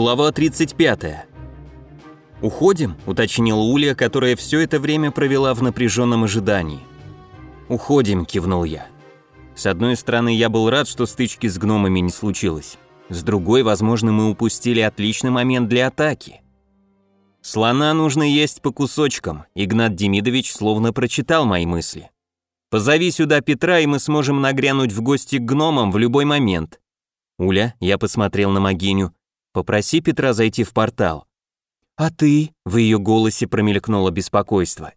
Глава 35. «Уходим?» – уточнила Уля, которая все это время провела в напряженном ожидании. «Уходим», – кивнул я. С одной стороны, я был рад, что стычки с гномами не случилось. С другой, возможно, мы упустили отличный момент для атаки. «Слона нужно есть по кусочкам», – Игнат Демидович словно прочитал мои мысли. «Позови сюда Петра, и мы сможем нагрянуть в гости к гномам в любой момент». «Уля», – я посмотрел на Магиню, Попроси Петра зайти в портал. А ты? В ее голосе промелькнуло беспокойство.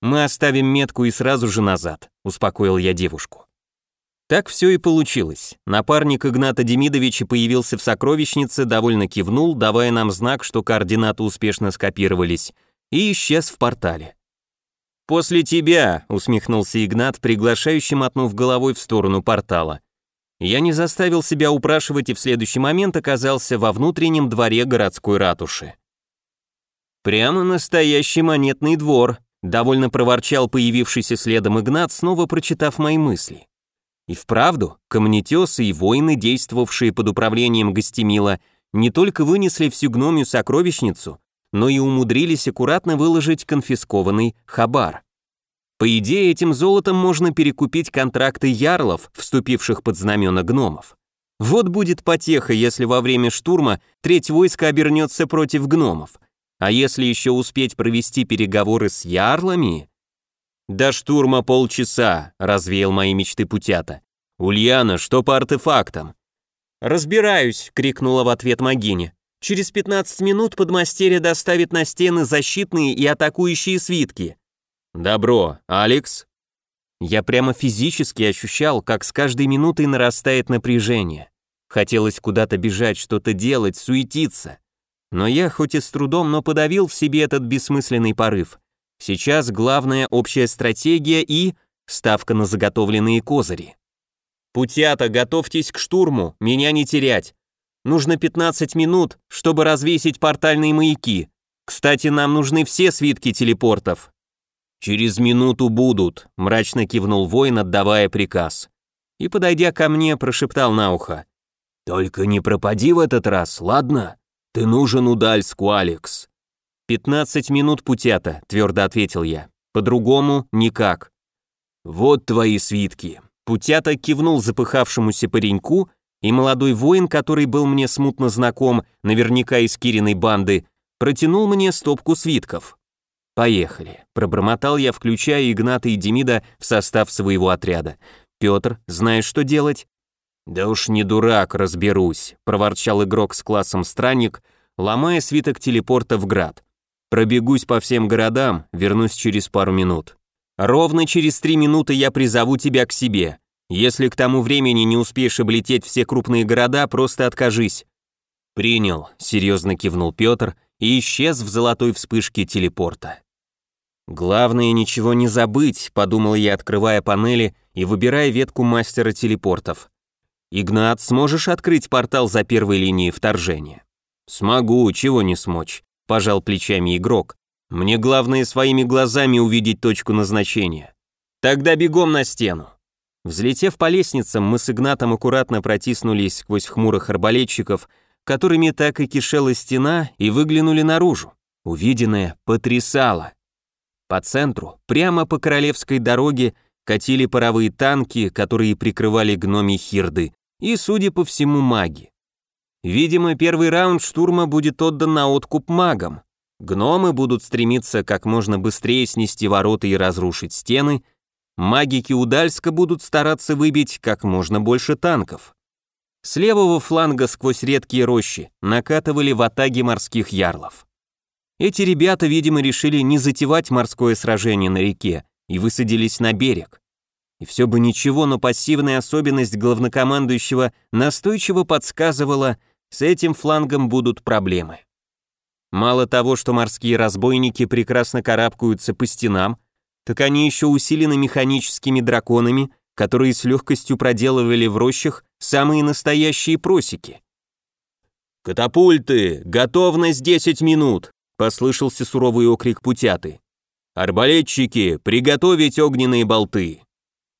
Мы оставим метку и сразу же назад, успокоил я девушку. Так все и получилось. Напарник Игната Демидовича появился в сокровищнице, довольно кивнул, давая нам знак, что координаты успешно скопировались, и исчез в портале. «После тебя», — усмехнулся Игнат, приглашающий мотнув головой в сторону портала. Я не заставил себя упрашивать и в следующий момент оказался во внутреннем дворе городской ратуши. «Прямо настоящий монетный двор», — довольно проворчал появившийся следом Игнат, снова прочитав мои мысли. И вправду, камнетесы и воины, действовавшие под управлением Гостемила, не только вынесли всю гномью сокровищницу, но и умудрились аккуратно выложить конфискованный хабар. По идее, этим золотом можно перекупить контракты ярлов, вступивших под знамена гномов. Вот будет потеха, если во время штурма треть войска обернется против гномов. А если еще успеть провести переговоры с ярлами? «До штурма полчаса», — развеял мои мечты путята. «Ульяна, что по артефактам?» «Разбираюсь», — крикнула в ответ Магиня. «Через 15 минут подмастерье доставит на стены защитные и атакующие свитки. «Добро, Алекс?» Я прямо физически ощущал, как с каждой минутой нарастает напряжение. Хотелось куда-то бежать, что-то делать, суетиться. Но я, хоть и с трудом, но подавил в себе этот бессмысленный порыв. Сейчас главная общая стратегия и ставка на заготовленные козыри. «Путята, готовьтесь к штурму, меня не терять. Нужно 15 минут, чтобы развесить портальные маяки. Кстати, нам нужны все свитки телепортов, «Через минуту будут», — мрачно кивнул воин, отдавая приказ. И, подойдя ко мне, прошептал на ухо. «Только не пропади в этот раз, ладно? Ты нужен Удальску, Алекс». «Пятнадцать минут путята», — твердо ответил я. «По-другому никак». «Вот твои свитки». Путята кивнул запыхавшемуся пареньку, и молодой воин, который был мне смутно знаком, наверняка из Кириной банды, протянул мне стопку свитков. «Поехали», — пробормотал я, включая Игната и Демида в состав своего отряда. «Петр, знаешь, что делать?» «Да уж не дурак, разберусь», — проворчал игрок с классом «Странник», ломая свиток телепорта в град. «Пробегусь по всем городам, вернусь через пару минут. Ровно через три минуты я призову тебя к себе. Если к тому времени не успеешь облететь все крупные города, просто откажись». «Принял», — серьезно кивнул Петр и исчез в золотой вспышке телепорта. «Главное ничего не забыть», — подумал я, открывая панели и выбирая ветку мастера телепортов. «Игнат, сможешь открыть портал за первой линией вторжения?» «Смогу, чего не смочь», — пожал плечами игрок. «Мне главное своими глазами увидеть точку назначения. Тогда бегом на стену». Взлетев по лестницам, мы с Игнатом аккуратно протиснулись сквозь хмурых арбалетчиков, которыми так и кишела стена, и выглянули наружу. Увиденное потрясало. По центру, прямо по королевской дороге, катили паровые танки, которые прикрывали гноми Хирды, и, судя по всему, маги. Видимо, первый раунд штурма будет отдан на откуп магам. Гномы будут стремиться как можно быстрее снести ворота и разрушить стены, магики Удальска будут стараться выбить как можно больше танков. С левого фланга сквозь редкие рощи накатывали в атаге морских ярлов. Эти ребята, видимо, решили не затевать морское сражение на реке и высадились на берег. И все бы ничего, но пассивная особенность главнокомандующего настойчиво подсказывала, с этим флангом будут проблемы. Мало того, что морские разбойники прекрасно карабкаются по стенам, так они еще усилены механическими драконами, которые с легкостью проделывали в рощах самые настоящие просеки. «Катапульты! Готовность 10 минут!» — послышался суровый окрик путяты. «Арбалетчики, приготовить огненные болты!»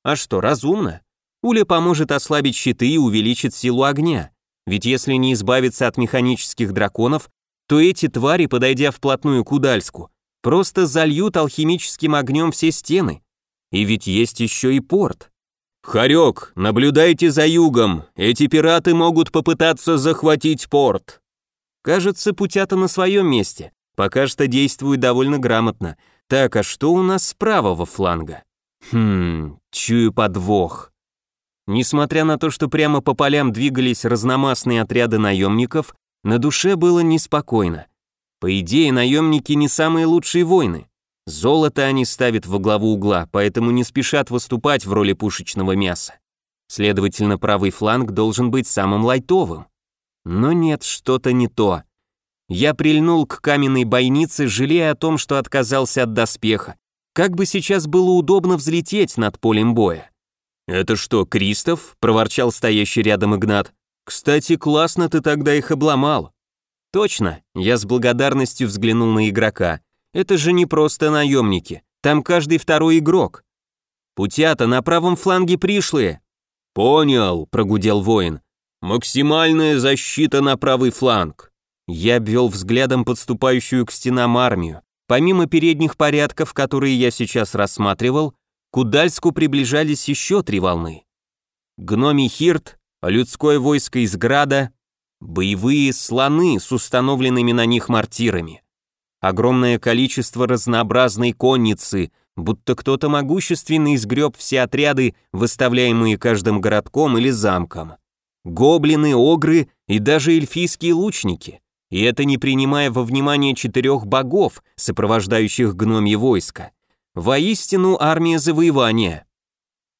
А что, разумно? Пуля поможет ослабить щиты и увеличит силу огня. Ведь если не избавиться от механических драконов, то эти твари, подойдя вплотную к Удальску, просто зальют алхимическим огнем все стены. И ведь есть еще и порт. «Харек, наблюдайте за югом, эти пираты могут попытаться захватить порт». Кажется, путята на своем месте, пока что действует довольно грамотно. Так, а что у нас с правого фланга? Хм, чую подвох. Несмотря на то, что прямо по полям двигались разномастные отряды наемников, на душе было неспокойно. По идее, наемники не самые лучшие воины. Золото они ставят во главу угла, поэтому не спешат выступать в роли пушечного мяса. Следовательно, правый фланг должен быть самым лайтовым. Но нет, что-то не то. Я прильнул к каменной бойнице, жалея о том, что отказался от доспеха. Как бы сейчас было удобно взлететь над полем боя. «Это что, Кристоф?» – проворчал стоящий рядом Игнат. «Кстати, классно ты тогда их обломал». «Точно», – я с благодарностью взглянул на игрока. Это же не просто наемники, там каждый второй игрок. Путята на правом фланге пришлые. Понял, прогудел воин. Максимальная защита на правый фланг. Я обвел взглядом подступающую к стенам армию. Помимо передних порядков, которые я сейчас рассматривал, к Удальску приближались еще три волны. Гномий Хирт, людское войско из Града, боевые слоны с установленными на них мортирами огромное количество разнообразной конницы, будто кто-то могущественный сгреб все отряды, выставляемые каждым городком или замком. Гоблины, огры и даже эльфийские лучники. И это не принимая во внимание четырех богов, сопровождающих гномье войско. Воистину армия завоевания.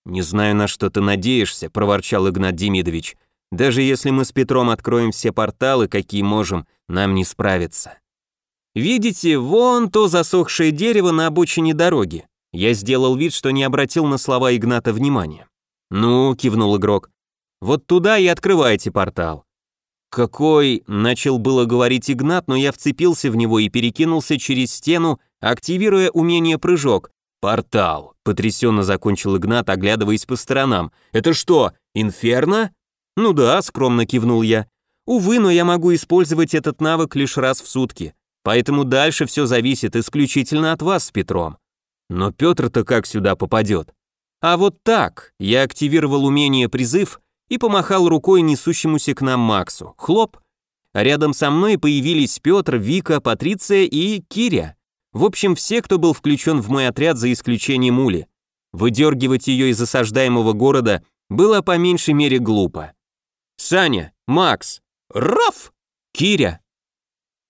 «Не знаю, на что ты надеешься», — проворчал Игнат Демидович. «Даже если мы с Петром откроем все порталы, какие можем, нам не справиться». Видите, вон то засохшее дерево на обочине дороги. Я сделал вид, что не обратил на слова Игната внимания. Ну, кивнул игрок. Вот туда и открывайте портал. Какой, начал было говорить Игнат, но я вцепился в него и перекинулся через стену, активируя умение прыжок. Портал, потрясенно закончил Игнат, оглядываясь по сторонам. Это что, инферно? Ну да, скромно кивнул я. Увы, но я могу использовать этот навык лишь раз в сутки. Поэтому дальше все зависит исключительно от вас с Петром. Но Петр-то как сюда попадет? А вот так, я активировал умение призыв и помахал рукой несущемуся к нам Максу. Хлоп. А рядом со мной появились Петр, Вика, Патриция и Киря. В общем, все, кто был включен в мой отряд за исключением Ули. Выдергивать ее из осаждаемого города было по меньшей мере глупо. Саня, Макс, Раф, Киря,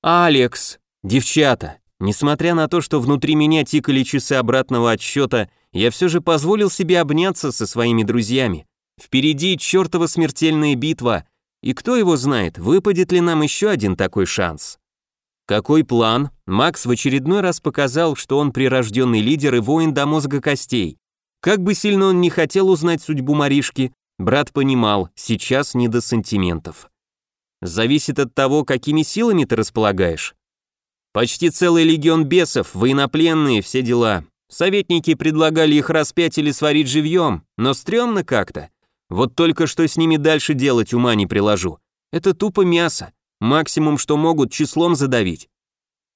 Алекс, Девчата, несмотря на то, что внутри меня тикали часы обратного отсчета, я все же позволил себе обняться со своими друзьями. Впереди чертова смертельная битва, и кто его знает, выпадет ли нам еще один такой шанс. Какой план? Макс в очередной раз показал, что он прирожденный лидер и воин до мозга костей. Как бы сильно он не хотел узнать судьбу Маришки, брат понимал, сейчас не до сантиментов. Зависит от того, какими силами ты располагаешь. Почти целый легион бесов, военнопленные, все дела. Советники предлагали их распять или сварить живьем, но стрёмно как-то. Вот только что с ними дальше делать ума не приложу. Это тупо мясо. Максимум, что могут, числом задавить.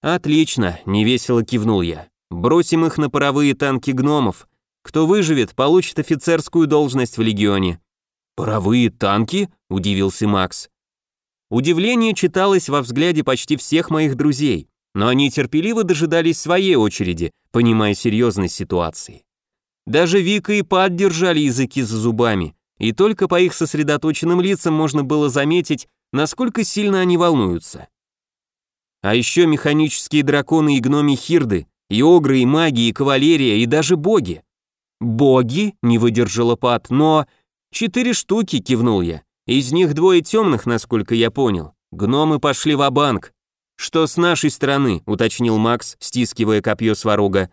Отлично, невесело кивнул я. Бросим их на паровые танки гномов. Кто выживет, получит офицерскую должность в легионе. Паровые танки? удивился Макс. Удивление читалось во взгляде почти всех моих друзей но они терпеливо дожидались своей очереди, понимая серьезность ситуации. Даже Вика и Пат держали языки за зубами, и только по их сосредоточенным лицам можно было заметить, насколько сильно они волнуются. А еще механические драконы и гноми Хирды, и огры, и маги, и кавалерия, и даже боги. «Боги?» — не выдержала Пат, но... «Четыре штуки», — кивнул я. «Из них двое темных, насколько я понял. Гномы пошли в банк «Что с нашей стороны?» — уточнил Макс, стискивая копье сварога.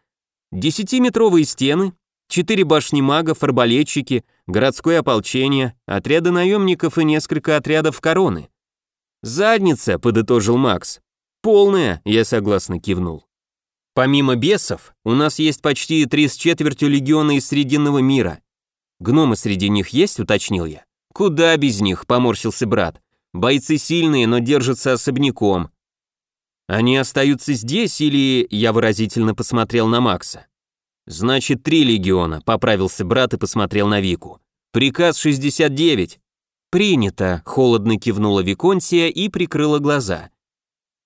«Десятиметровые стены, четыре башни магов, арбалетчики, городское ополчение, отряды наемников и несколько отрядов короны». «Задница», — подытожил Макс. «Полная», — я согласно кивнул. «Помимо бесов, у нас есть почти три с четвертью легиона из Срединного мира. Гномы среди них есть?» — уточнил я. «Куда без них?» — поморщился брат. Бойцы сильные, но держатся особняком. Они остаются здесь или...» Я выразительно посмотрел на Макса. «Значит, три легиона», — поправился брат и посмотрел на Вику. «Приказ 69». «Принято», — холодно кивнула Виконсия и прикрыла глаза.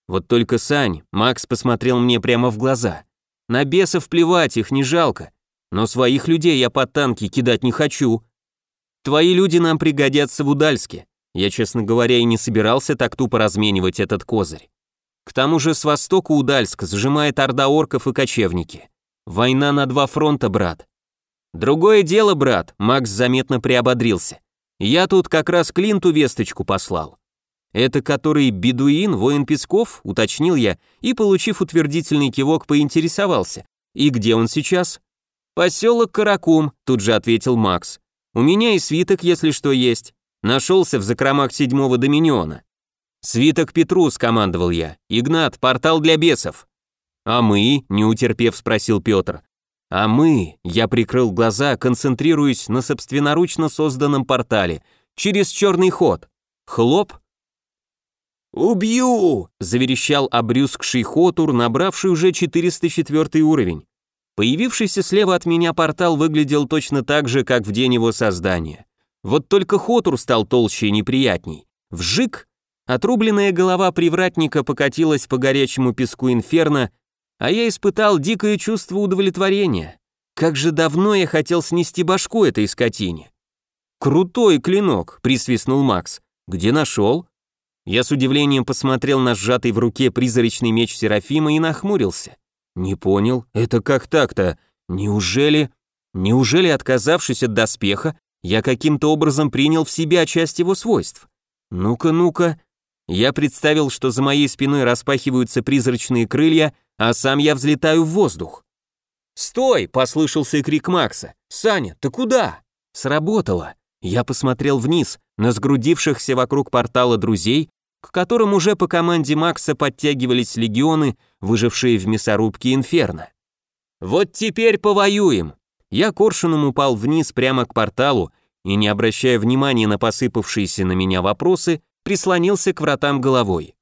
Вот только Сань, Макс посмотрел мне прямо в глаза. На бесов плевать, их не жалко. Но своих людей я под танки кидать не хочу. Твои люди нам пригодятся в Удальске. Я, честно говоря, и не собирался так тупо разменивать этот козырь. К тому же с востока Удальск зажимает орда орков и кочевники. Война на два фронта, брат. Другое дело, брат, Макс заметно приободрился. Я тут как раз Клинту весточку послал. Это который бедуин, воин Песков, уточнил я и, получив утвердительный кивок, поинтересовался. И где он сейчас? Поселок Каракум, тут же ответил Макс. У меня и свиток, если что, есть. Нашелся в закромах седьмого доминиона. «Свиток Петру», — скомандовал я. «Игнат, портал для бесов». «А мы?» — не утерпев, спросил Петр. «А мы?» — я прикрыл глаза, концентрируясь на собственноручно созданном портале. «Через черный ход». Хлоп, «Убью!» – заверещал обрюзгший Хотур, набравший уже 404 уровень. Появившийся слева от меня портал выглядел точно так же, как в день его создания. Вот только Хотур стал толще и неприятней. Вжик! Отрубленная голова привратника покатилась по горячему песку инферно, а я испытал дикое чувство удовлетворения. Как же давно я хотел снести башку этой скотине. «Крутой клинок», — присвистнул Макс. «Где нашел?» Я с удивлением посмотрел на сжатый в руке призрачный меч Серафима и нахмурился. Не понял, это как так-то? Неужели... Неужели, отказавшись от доспеха, я каким-то образом принял в себя часть его свойств? Ну-ка, ну-ка. Я представил, что за моей спиной распахиваются призрачные крылья, а сам я взлетаю в воздух. «Стой!» — послышался крик Макса. «Саня, ты куда?» Сработало. Я посмотрел вниз, на сгрудившихся вокруг портала друзей, к которым уже по команде Макса подтягивались легионы, выжившие в мясорубке Инферно. «Вот теперь повоюем!» Я коршуном упал вниз прямо к порталу и, не обращая внимания на посыпавшиеся на меня вопросы, прислонился к вратам головой.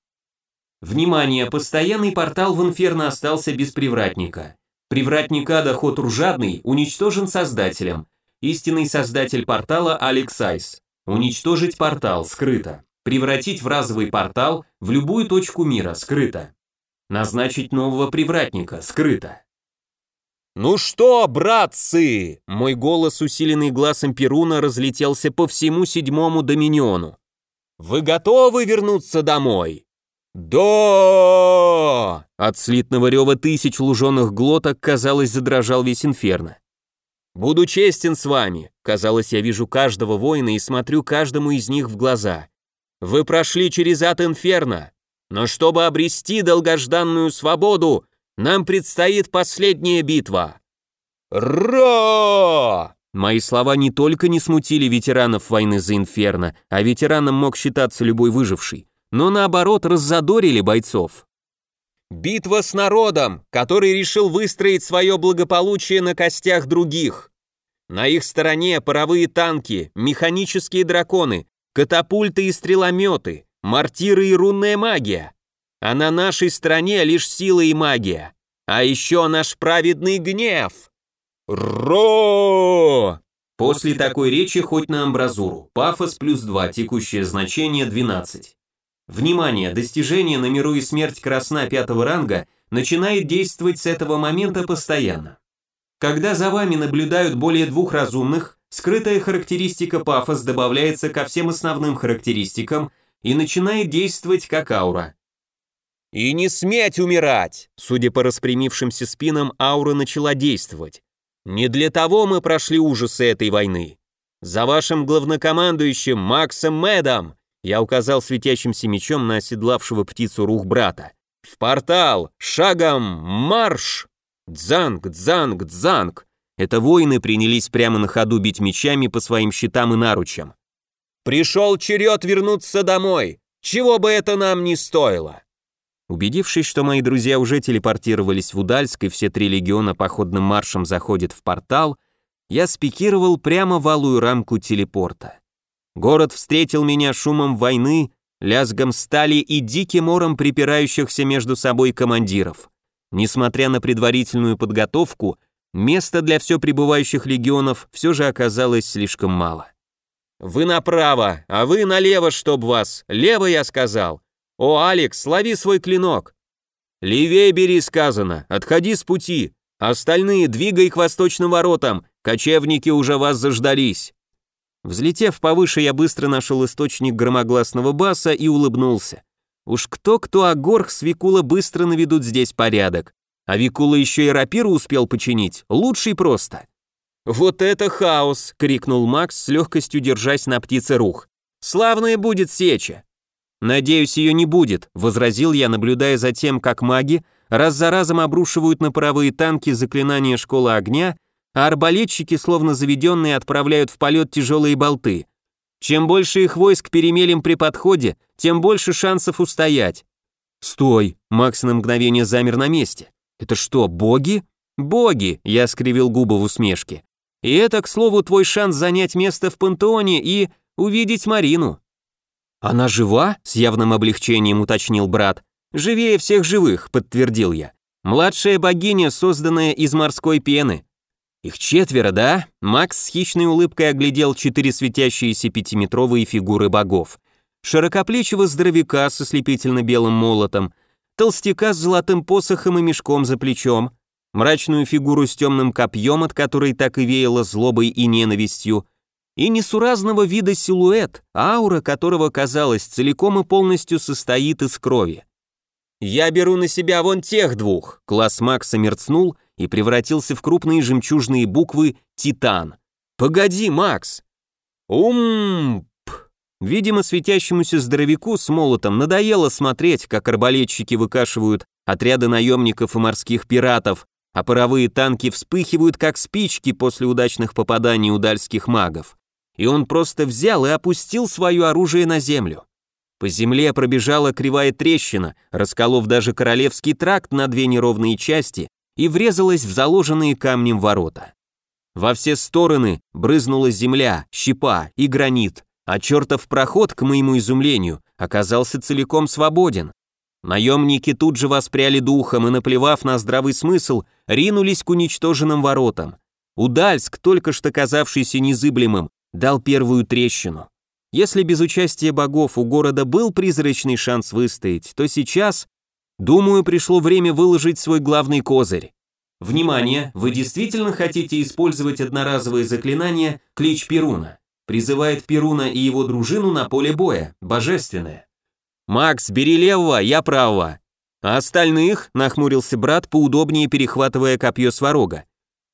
Внимание, постоянный портал в Инферно остался без привратника. Привратник Ада Хотур Жадный уничтожен создателем. Истинный создатель портала Алекс Айс. Уничтожить портал, скрыто. Превратить в разовый портал в любую точку мира, скрыто. Назначить нового привратника, скрыто. «Ну что, братцы!» Мой голос, усиленный глазом Перуна, разлетелся по всему седьмому доминиону. «Вы готовы вернуться домой?» «Да!» От слитного рева тысяч луженых глоток, казалось, задрожал весь инферно. «Буду честен с вами», казалось, я вижу каждого воина и смотрю каждому из них в глаза. Вы прошли через ад Инферно, но чтобы обрести долгожданную свободу, нам предстоит последняя битва. Ра! Мои слова не только не смутили ветеранов войны за Инферно, а ветераном мог считаться любой выживший, но наоборот раззадорили бойцов. Битва с народом, который решил выстроить свое благополучие на костях других. На их стороне паровые танки, механические драконы, катапульты и стрелометы, мортиры и рунная магия. А на нашей стороне лишь сила и магия. А еще наш праведный гнев. Ро! После такой речи хоть на амбразуру. Пафос плюс 2, текущее значение 12. Внимание, достижение на миру и смерть красна пятого ранга начинает действовать с этого момента постоянно. Когда за вами наблюдают более двух разумных, Скрытая характеристика пафос добавляется ко всем основным характеристикам и начинает действовать как аура. «И не сметь умирать!» Судя по распрямившимся спинам, аура начала действовать. «Не для того мы прошли ужасы этой войны. За вашим главнокомандующим Максом Мэдом!» Я указал светящимся мечом на оседлавшего птицу рух брата. «В портал! Шагом! Марш!» Дзанг, дзанг, дзанг! Это воины принялись прямо на ходу бить мечами по своим щитам и наручам. «Пришел черед вернуться домой! Чего бы это нам не стоило!» Убедившись, что мои друзья уже телепортировались в Удальск и все три легиона походным маршем заходят в портал, я спикировал прямо в алую рамку телепорта. Город встретил меня шумом войны, лязгом стали и диким ором припирающихся между собой командиров. Несмотря на предварительную подготовку, места для все прибывающих легионов все же оказалось слишком мало. «Вы направо, а вы налево, чтоб вас! Лево, я сказал! О, Алекс, лови свой клинок!» «Левее бери, сказано, отходи с пути! Остальные двигай к восточным воротам, кочевники уже вас заждались!» Взлетев повыше, я быстро нашел источник громогласного баса и улыбнулся. Уж кто-кто, а Горх с Викула быстро наведут здесь порядок. А Викула еще и рапиру успел починить, лучший просто. «Вот это хаос!» — крикнул Макс, с легкостью держась на птице рух. «Славная будет сеча!» «Надеюсь, ее не будет», — возразил я, наблюдая за тем, как маги раз за разом обрушивают на паровые танки заклинания школы огня а арбалетчики, словно заведенные, отправляют в полет тяжелые болты. Чем больше их войск перемелем при подходе, тем больше шансов устоять. «Стой!» — Макс на мгновение замер на месте. «Это что, боги?» «Боги!» — я скривил губы в усмешке. «И это, к слову, твой шанс занять место в пантеоне и увидеть Марину». «Она жива?» — с явным облегчением уточнил брат. «Живее всех живых», — подтвердил я. «Младшая богиня, созданная из морской пены. «Их четверо, да?» Макс с хищной улыбкой оглядел четыре светящиеся пятиметровые фигуры богов. Широкоплечего здоровяка со слепительно-белым молотом, толстяка с золотым посохом и мешком за плечом, мрачную фигуру с темным копьем, от которой так и веяло злобой и ненавистью, и несуразного вида силуэт, аура которого, казалось, целиком и полностью состоит из крови. «Я беру на себя вон тех двух», класс Макса мерцнул, и превратился в крупные жемчужные буквы «Титан». «Погоди, Макс!» «Ум...» Видимо, светящемуся здоровяку с молотом надоело смотреть, как арбалетчики выкашивают отряды наемников и морских пиратов, а паровые танки вспыхивают, как спички после удачных попаданий удальских магов. И он просто взял и опустил свое оружие на землю. По земле пробежала кривая трещина, расколов даже королевский тракт на две неровные части, и врезалась в заложенные камнем ворота. Во все стороны брызнула земля, щепа и гранит, а чертов проход, к моему изумлению, оказался целиком свободен. Наемники тут же воспряли духом и, наплевав на здравый смысл, ринулись к уничтоженным воротам. Удальск, только что казавшийся незыблемым, дал первую трещину. Если без участия богов у города был призрачный шанс выстоять, то сейчас Думаю, пришло время выложить свой главный козырь. Внимание, вы действительно хотите использовать одноразовое заклинание «Клич Перуна». Призывает Перуна и его дружину на поле боя, божественное. «Макс, бери левого, я правого». «А остальных?» – нахмурился брат, поудобнее перехватывая копье сварога.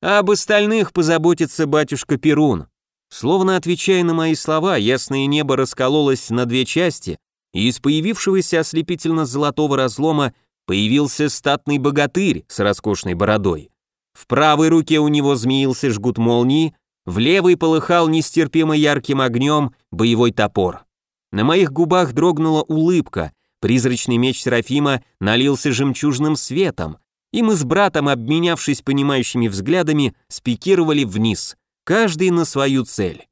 «А об остальных позаботится батюшка Перун». Словно отвечая на мои слова, ясное небо раскололось на две части, и из появившегося ослепительно-золотого разлома появился статный богатырь с роскошной бородой. В правой руке у него змеился жгут молнии, в левой полыхал нестерпимо ярким огнем боевой топор. На моих губах дрогнула улыбка, призрачный меч Серафима налился жемчужным светом, и мы с братом, обменявшись понимающими взглядами, спикировали вниз, каждый на свою цель.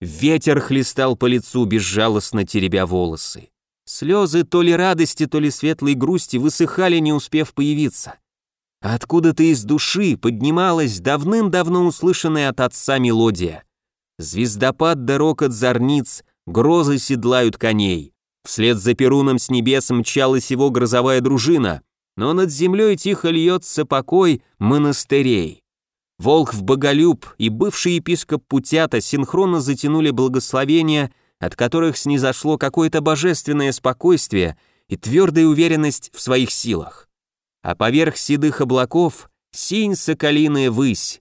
Ветер хлестал по лицу, безжалостно теребя волосы. Слезы то ли радости, то ли светлой грусти высыхали, не успев появиться. Откуда-то из души поднималась давным-давно услышанная от отца мелодия. Звездопад дорог от зорниц, грозы седлают коней. Вслед за Перуном с небес мчалась его грозовая дружина, но над землей тихо льется покой монастырей. Волхв Боголюб и бывший епископ Путята синхронно затянули благословения, от которых снизошло какое-то божественное спокойствие и твердая уверенность в своих силах. А поверх седых облаков синь соколиная высь.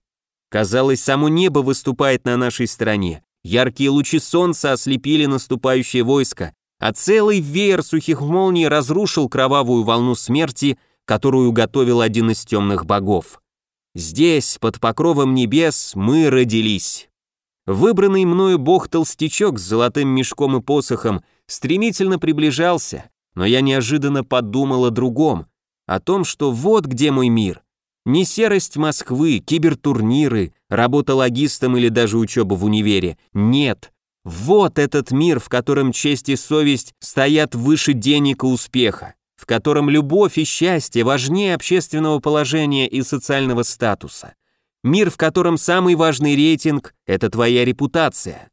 Казалось, само небо выступает на нашей стороне. Яркие лучи солнца ослепили наступающее войско, а целый веер сухих молний разрушил кровавую волну смерти, которую готовил один из темных богов. Здесь, под покровом небес, мы родились. Выбранный мною бог-толстячок с золотым мешком и посохом стремительно приближался, но я неожиданно подумал о другом, о том, что вот где мой мир. Не серость Москвы, кибертурниры, работа логистом или даже учеба в универе. Нет. Вот этот мир, в котором честь и совесть стоят выше денег и успеха, в котором любовь и счастье важнее общественного положения и социального статуса. Мир, в котором самый важный рейтинг – это твоя репутация.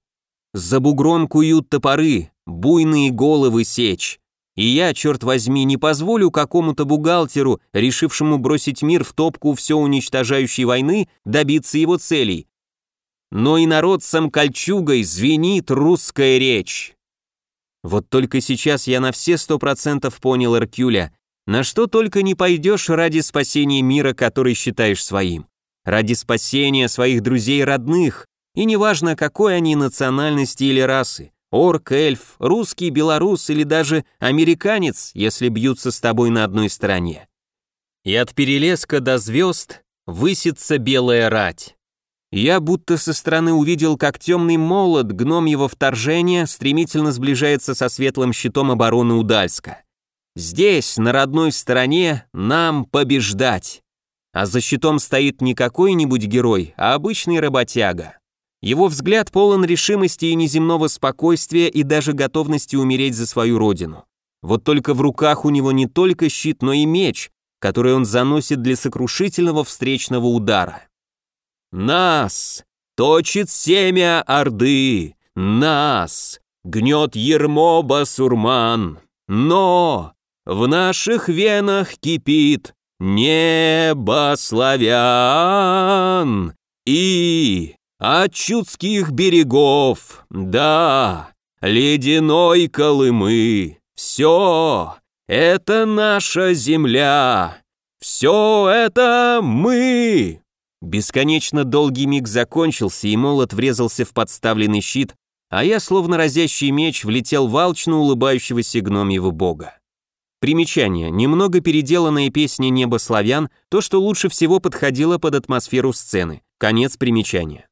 За бугром куют топоры, буйные головы сечь. И я, черт возьми, не позволю какому-то бухгалтеру, решившему бросить мир в топку все уничтожающей войны, добиться его целей. Но и народцам кольчугой звенит русская речь. Вот только сейчас я на все сто процентов понял Эркюля, на что только не пойдешь ради спасения мира, который считаешь своим. Ради спасения своих друзей и родных, и неважно, какой они национальности или расы. Орк, эльф, русский, белорус или даже американец, если бьются с тобой на одной стороне. И от перелеска до звезд высится белая рать. Я будто со стороны увидел, как темный молот, гном его вторжения, стремительно сближается со светлым щитом обороны Удальска. Здесь, на родной стороне, нам побеждать. А за щитом стоит не какой-нибудь герой, а обычный работяга. Его взгляд полон решимости и неземного спокойствия и даже готовности умереть за свою родину. Вот только в руках у него не только щит, но и меч, который он заносит для сокрушительного встречного удара. «Нас! Точит семя Орды! Нас! Гнет ермо басурман! Но! В наших венах кипит небо славян! И от чудских берегов, да, ледяной Колымы, все, это наша земля, все это мы!» Бесконечно долгий миг закончился, и молот врезался в подставленный щит, а я, словно разящий меч, влетел в алчно улыбающегося гномьего бога. Примечание. Немного переделанная песня «Небо славян» — то, что лучше всего подходило под атмосферу сцены. Конец примечания.